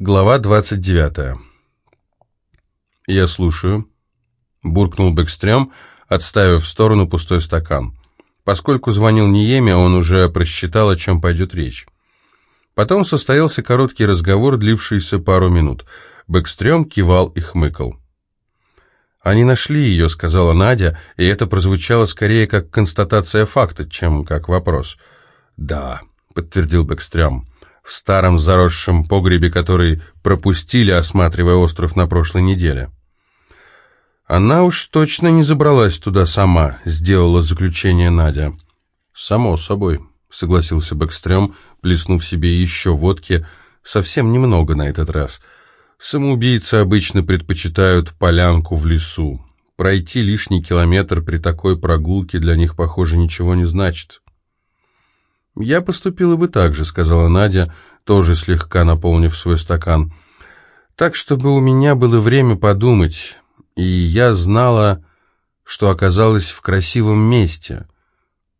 Глава 29. «Я слушаю», — буркнул Бэкстрём, отставив в сторону пустой стакан. Поскольку звонил Ниеме, он уже просчитал, о чем пойдет речь. Потом состоялся короткий разговор, длившийся пару минут. Бэкстрём кивал и хмыкал. «Они нашли ее», — сказала Надя, и это прозвучало скорее как констатация факта, чем как вопрос. «Да», — подтвердил Бэкстрём в старом заросшем погребе, который пропустили, осматривая остров на прошлой неделе. «Она уж точно не забралась туда сама», — сделала заключение Надя. «Само собой», — согласился Бэкстрём, плеснув себе еще водки, совсем немного на этот раз. «Самоубийцы обычно предпочитают полянку в лесу. Пройти лишний километр при такой прогулке для них, похоже, ничего не значит». «Я поступила бы так же», — сказала Надя, тоже слегка наполнив свой стакан. «Так, чтобы у меня было время подумать, и я знала, что оказалась в красивом месте.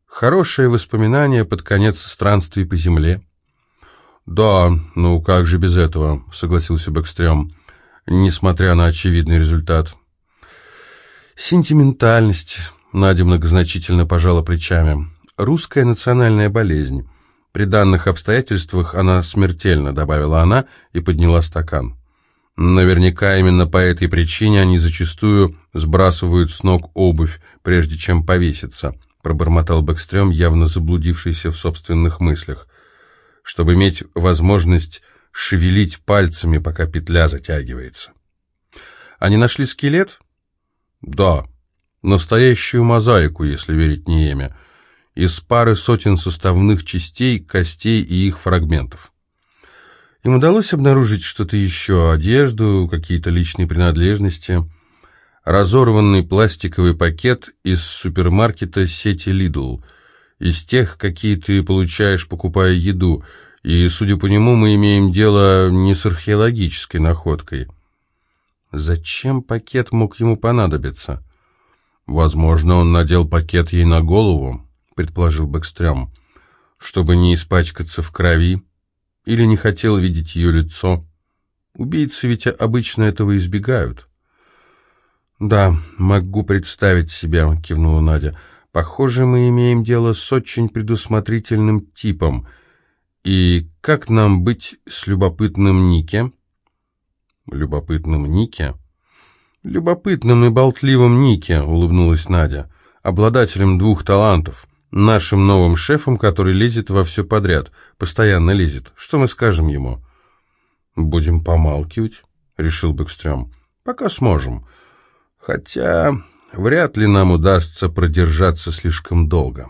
Хорошее воспоминание под конец странствий по земле». «Да, ну как же без этого», — согласился Бэкстрём, несмотря на очевидный результат. «Сентиментальность», — Надя многозначительно пожала плечами русская национальная болезнь. При данных обстоятельствах она смертельна, добавила она и подняла стакан. Наверняка именно по этой причине они зачастую сбрасывают с ног обувь, прежде чем повеситься, пробормотал Бэкстрём, явно заблудившийся в собственных мыслях, чтобы иметь возможность шевелить пальцами, пока петля затягивается. Они нашли скелет? Да, настоящую мозаику, если верить Ниеме из пары сотен суставных частей, костей и их фрагментов. Им удалось обнаружить что-то еще, одежду, какие-то личные принадлежности, разорванный пластиковый пакет из супермаркета сети Lidl, из тех, какие ты получаешь, покупая еду, и, судя по нему, мы имеем дело не с археологической находкой. Зачем пакет мог ему понадобиться? Возможно, он надел пакет ей на голову предположил Бэкстрём, чтобы не испачкаться в крови, или не хотел видеть ее лицо. Убийцы ведь обычно этого избегают. «Да, могу представить себя», — кивнула Надя. «Похоже, мы имеем дело с очень предусмотрительным типом. И как нам быть с любопытным Нике?» «Любопытным Нике?» «Любопытным и болтливым Нике», — улыбнулась Надя. «Обладателем двух талантов. Нашим новым шефом, который лезет во все подряд, постоянно лезет. Что мы скажем ему? Будем помалкивать, решил Бэкстрём. Пока сможем. Хотя вряд ли нам удастся продержаться слишком долго.